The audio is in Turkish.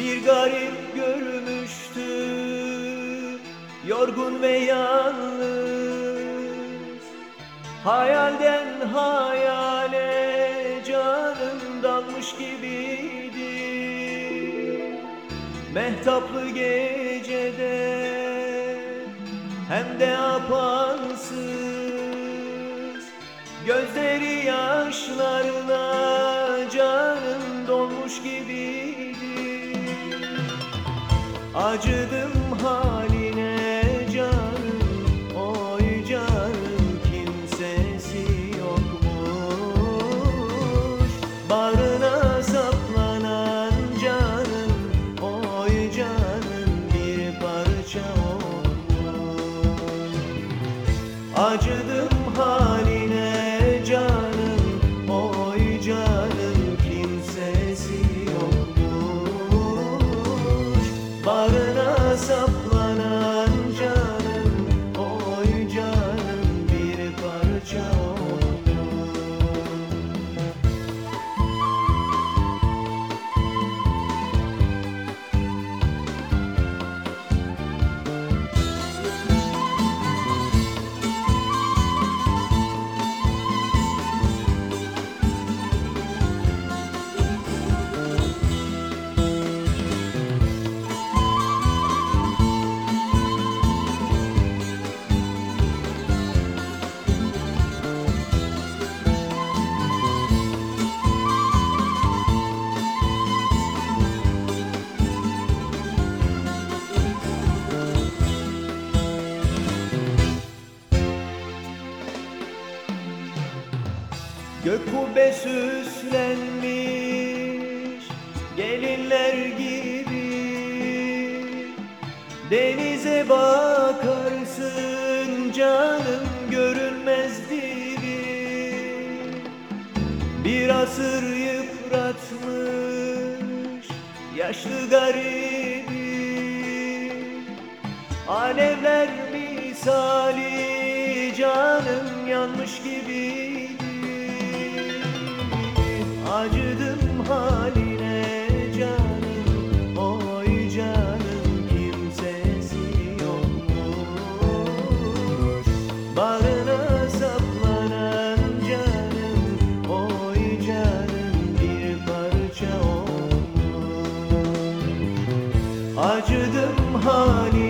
bir garip görmüştü. Yorgun ve yalnız. Hayalden hayale canım dalmış gibiydi. Mehtaplı gecede hem de apansız. Gözleri yaşlarla canım dolmuş gibiydi Acıdım Gök kubbe süslenmiş gelinler gibi. Denize bakarsın canım görünmez dibi Bir asır yıpratmış yaşlı garibi. Alevler misali canım yanmış gibiydi Acıdım haline